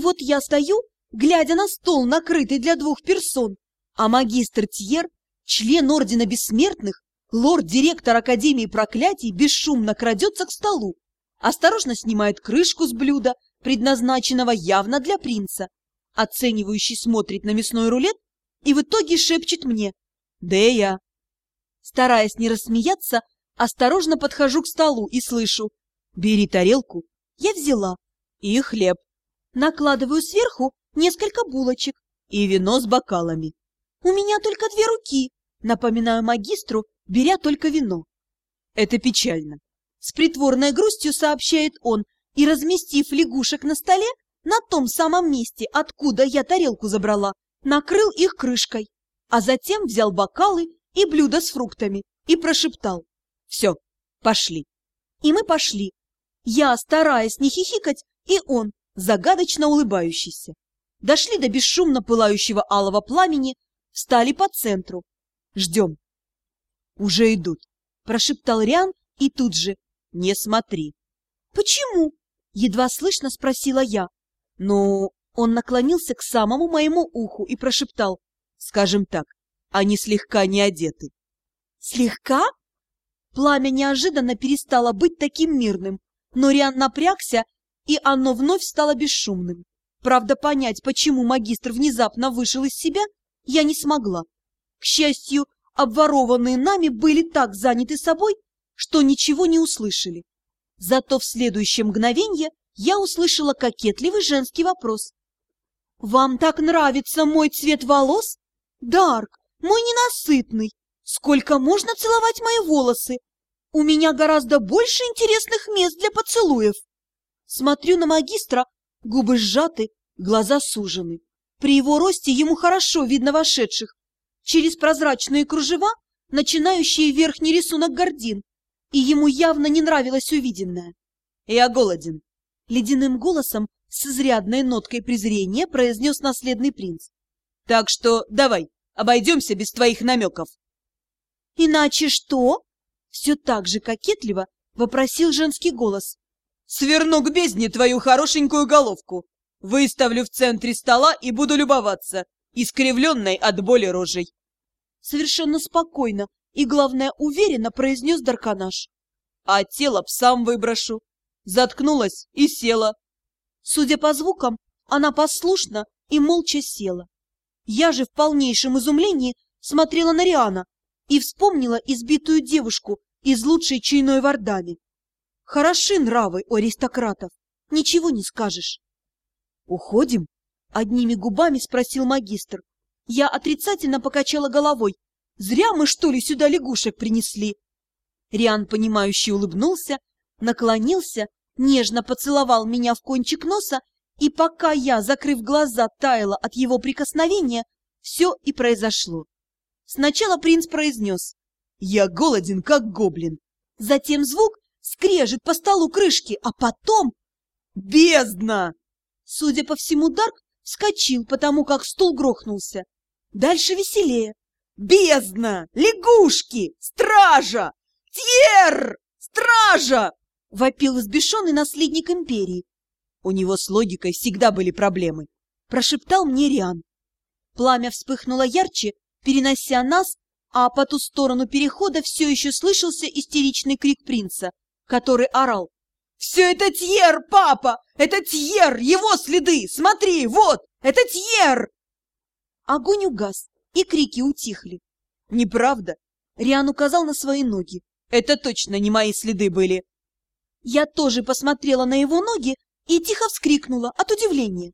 вот я стою, глядя на стол, накрытый для двух персон, а магистр Тьер, член Ордена Бессмертных, лорд-директор Академии Проклятий, бесшумно крадется к столу, осторожно снимает крышку с блюда, предназначенного явно для принца, оценивающий смотрит на мясной рулет и в итоге шепчет мне «Дея». Стараясь не рассмеяться, осторожно подхожу к столу и слышу «Бери тарелку». Я взяла. И хлеб. Накладываю сверху несколько булочек и вино с бокалами. «У меня только две руки», — напоминаю магистру, беря только вино. «Это печально», — с притворной грустью сообщает он, и, разместив лягушек на столе, на том самом месте, откуда я тарелку забрала, накрыл их крышкой, а затем взял бокалы и блюдо с фруктами и прошептал «Все, пошли». И мы пошли. Я, стараясь не хихикать, и он, загадочно улыбающийся. Дошли до бесшумно пылающего алого пламени, встали по центру. Ждем. Уже идут, прошептал Риан и тут же «Не смотри». «Почему?» — едва слышно спросила я. «Ну...» Он наклонился к самому моему уху и прошептал. «Скажем так, они слегка не одеты». «Слегка?» Пламя неожиданно перестало быть таким мирным, но Риан напрягся, и оно вновь стало бесшумным. Правда, понять, почему магистр внезапно вышел из себя, я не смогла. К счастью, обворованные нами были так заняты собой, что ничего не услышали. Зато в следующее мгновенье я услышала кокетливый женский вопрос. «Вам так нравится мой цвет волос? Дарк, мой ненасытный! Сколько можно целовать мои волосы? У меня гораздо больше интересных мест для поцелуев!» Смотрю на магистра, губы сжаты, глаза сужены. При его росте ему хорошо видно вошедших. Через прозрачные кружева, начинающие верхний рисунок гордин, и ему явно не нравилось увиденное. «Я голоден», — ледяным голосом с изрядной ноткой презрения произнес наследный принц. «Так что давай, обойдемся без твоих намеков». «Иначе что?» — все так же кокетливо вопросил женский голос. «Сверну к бездне твою хорошенькую головку, выставлю в центре стола и буду любоваться, искривленной от боли рожей». Совершенно спокойно и, главное, уверенно произнес Дарканаш. «А тело псам выброшу». Заткнулась и села. Судя по звукам, она послушно и молча села. Я же в полнейшем изумлении смотрела на Риана и вспомнила избитую девушку из лучшей чайной вардами. Хороши нравы у аристократов, ничего не скажешь. «Уходим?» — одними губами спросил магистр. Я отрицательно покачала головой. «Зря мы, что ли, сюда лягушек принесли?» Риан, понимающе улыбнулся, наклонился, нежно поцеловал меня в кончик носа, и пока я, закрыв глаза, таяла от его прикосновения, все и произошло. Сначала принц произнес «Я голоден, как гоблин». Затем звук скрежет по столу крышки, а потом... «Бездна!» Судя по всему, Дарк вскочил, потому как стул грохнулся. Дальше веселее. «Бездна! Лягушки! Стража! Тьер! Стража!» — вопил взбешенный наследник империи. У него с логикой всегда были проблемы. Прошептал мне Риан. Пламя вспыхнуло ярче, перенося нас, а по ту сторону перехода все еще слышался истеричный крик принца, который орал. «Все это Тьер, папа! Это Тьер! Его следы! Смотри, вот! Это Тьер!» Огонь угас, и крики утихли. «Неправда!» Риан указал на свои ноги. «Это точно не мои следы были!» Я тоже посмотрела на его ноги и тихо вскрикнула от удивления.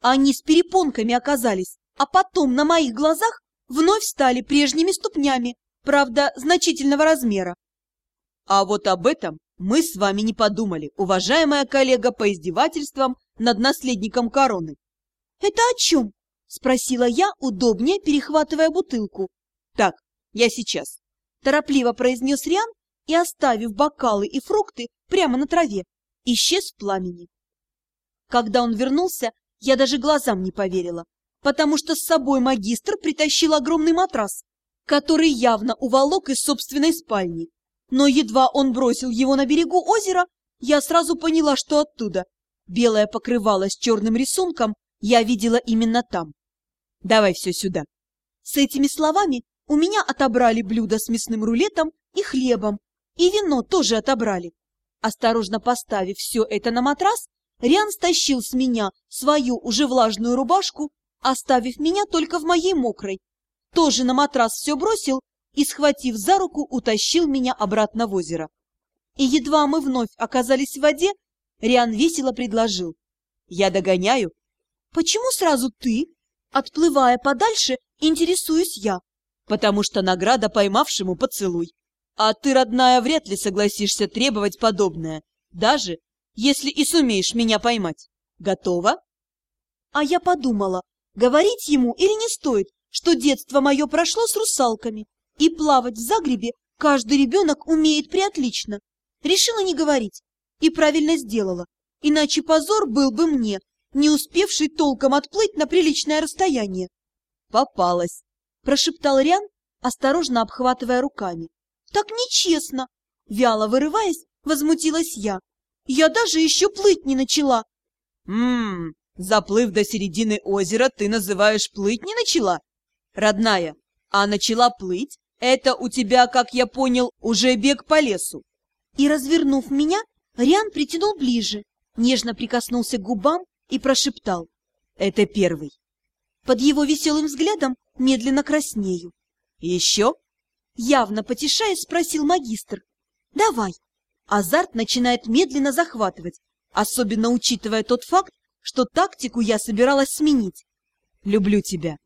Они с перепонками оказались, а потом на моих глазах вновь стали прежними ступнями, правда, значительного размера. А вот об этом мы с вами не подумали, уважаемая коллега по издевательствам над наследником короны. Это о чем? Спросила я, удобнее перехватывая бутылку. Так, я сейчас. Торопливо произнес Риан и, оставив бокалы и фрукты прямо на траве, исчез в пламени. Когда он вернулся, я даже глазам не поверила, потому что с собой магистр притащил огромный матрас, который явно уволок из собственной спальни. Но едва он бросил его на берегу озера, я сразу поняла, что оттуда. белое покрывало с черным рисунком я видела именно там. Давай все сюда. С этими словами у меня отобрали блюдо с мясным рулетом и хлебом, и вино тоже отобрали. Осторожно поставив все это на матрас, Риан стащил с меня свою уже влажную рубашку, оставив меня только в моей мокрой. Тоже на матрас все бросил и, схватив за руку, утащил меня обратно в озеро. И едва мы вновь оказались в воде, Риан весело предложил. «Я догоняю». «Почему сразу ты?» Отплывая подальше, интересуюсь я. «Потому что награда поймавшему поцелуй. А ты, родная, вряд ли согласишься требовать подобное, даже если и сумеешь меня поймать. Готова?» А я подумала, говорить ему или не стоит, что детство мое прошло с русалками, и плавать в Загребе каждый ребенок умеет приотлично. Решила не говорить и правильно сделала, иначе позор был бы мне, не успевший толком отплыть на приличное расстояние. «Попалась!» – прошептал Риан, осторожно обхватывая руками. «Так нечестно!» – вяло вырываясь, возмутилась я. «Я даже еще плыть не начала!» «Ммм, заплыв до середины озера, ты называешь плыть не начала? Родная, а начала плыть? Это у тебя, как я понял, уже бег по лесу!» И, развернув меня, Риан притянул ближе, нежно прикоснулся к губам и прошептал «Это первый». Под его веселым взглядом медленно краснею. «Еще?» Явно потешаясь, спросил магистр. «Давай». Азарт начинает медленно захватывать, особенно учитывая тот факт, что тактику я собиралась сменить. «Люблю тебя».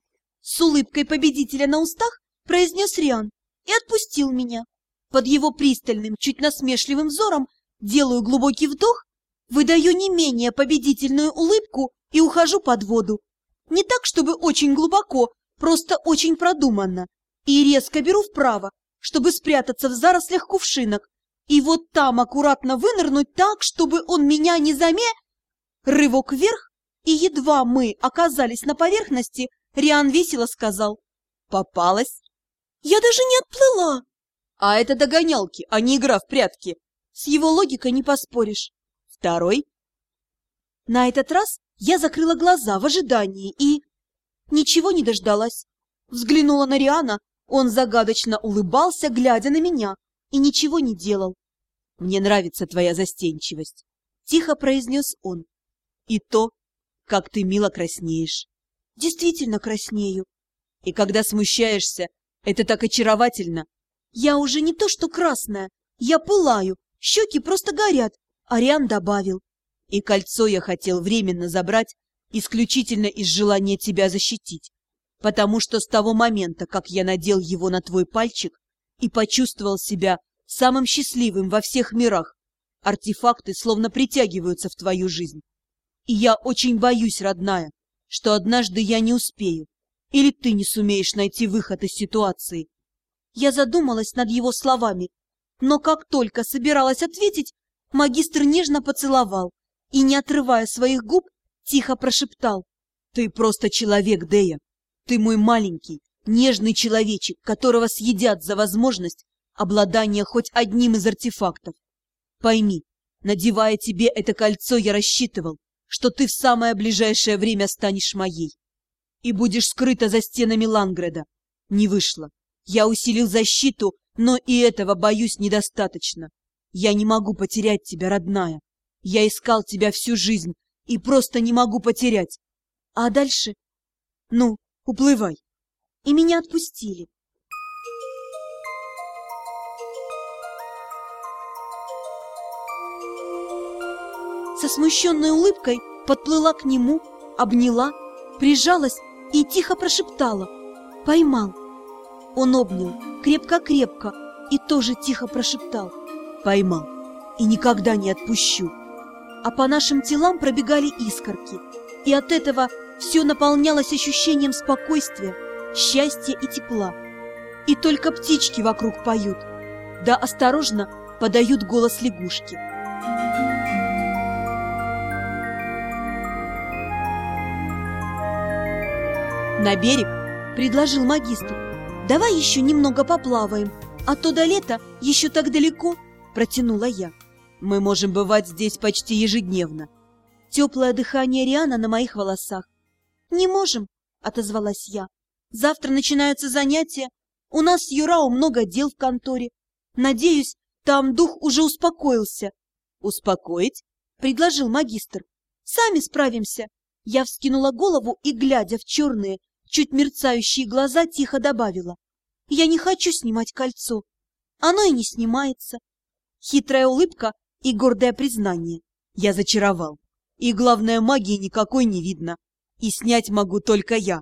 С улыбкой победителя на устах произнес Риан и отпустил меня. Под его пристальным, чуть насмешливым взором делаю глубокий вдох, выдаю не менее победительную улыбку и ухожу под воду. Не так, чтобы очень глубоко, просто очень продуманно. И резко беру вправо, чтобы спрятаться в зарослях кувшинок. И вот там аккуратно вынырнуть так, чтобы он меня не заме... Рывок вверх, и едва мы оказались на поверхности, Риан весело сказал. Попалась. Я даже не отплыла. А это догонялки, а не игра в прятки. С его логикой не поспоришь. Второй. На этот раз я закрыла глаза в ожидании и... Ничего не дождалась. Взглянула на Риана, он загадочно улыбался, глядя на меня, и ничего не делал. «Мне нравится твоя застенчивость», — тихо произнес он. «И то, как ты мило краснеешь». «Действительно краснею». «И когда смущаешься, это так очаровательно». «Я уже не то что красная, я пылаю, щеки просто горят», — Ариан добавил. И кольцо я хотел временно забрать исключительно из желания тебя защитить, потому что с того момента, как я надел его на твой пальчик и почувствовал себя самым счастливым во всех мирах, артефакты словно притягиваются в твою жизнь. И я очень боюсь, родная, что однажды я не успею, или ты не сумеешь найти выход из ситуации. Я задумалась над его словами, но как только собиралась ответить, магистр нежно поцеловал, и, не отрывая своих губ, тихо прошептал. «Ты просто человек, Дея. Ты мой маленький, нежный человечек, которого съедят за возможность обладания хоть одним из артефактов. Пойми, надевая тебе это кольцо, я рассчитывал, что ты в самое ближайшее время станешь моей и будешь скрыта за стенами Лангреда. Не вышло. Я усилил защиту, но и этого, боюсь, недостаточно. Я не могу потерять тебя, родная. Я искал тебя всю жизнь и просто не могу потерять. А дальше? Ну, уплывай. И меня отпустили. Со смущенной улыбкой подплыла к нему, обняла, прижалась и тихо прошептала. Поймал. Он обнял крепко-крепко и тоже тихо прошептал. Поймал и никогда не отпущу а по нашим телам пробегали искорки, и от этого все наполнялось ощущением спокойствия, счастья и тепла. И только птички вокруг поют, да осторожно подают голос лягушки. «На берег!» – предложил магистр. «Давай еще немного поплаваем, а то до лета еще так далеко!» – протянула я. Мы можем бывать здесь почти ежедневно. Теплое дыхание Риана на моих волосах. «Не можем», — отозвалась я. «Завтра начинаются занятия. У нас с Юрао много дел в конторе. Надеюсь, там дух уже успокоился». «Успокоить?» — предложил магистр. «Сами справимся». Я вскинула голову и, глядя в черные, чуть мерцающие глаза, тихо добавила. «Я не хочу снимать кольцо. Оно и не снимается». Хитрая улыбка и гордое признание. Я зачаровал. И, главное, магии никакой не видно. И снять могу только я.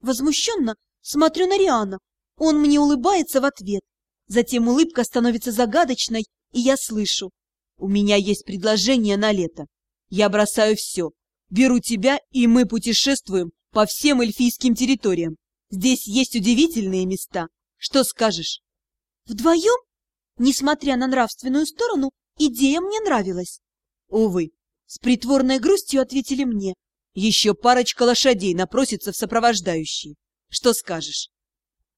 Возмущенно смотрю на Риана. Он мне улыбается в ответ. Затем улыбка становится загадочной, и я слышу. У меня есть предложение на лето. Я бросаю все. Беру тебя, и мы путешествуем по всем эльфийским территориям. Здесь есть удивительные места. Что скажешь? Вдвоем? Несмотря на нравственную сторону, идея мне нравилась. Увы, с притворной грустью ответили мне. Еще парочка лошадей напросится в сопровождающие. Что скажешь?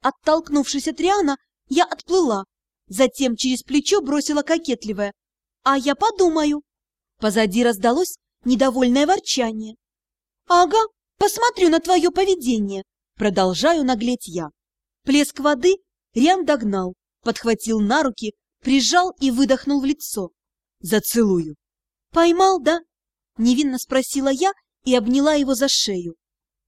Оттолкнувшись от Риана, я отплыла. Затем через плечо бросила кокетливое. А я подумаю. Позади раздалось недовольное ворчание. Ага, посмотрю на твое поведение. Продолжаю наглеть я. Плеск воды Риан догнал, подхватил на руки, прижал и выдохнул в лицо. Зацелую. «Поймал, да?» — невинно спросила я и обняла его за шею.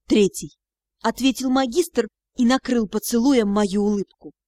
«Третий», — ответил магистр и накрыл поцелуем мою улыбку.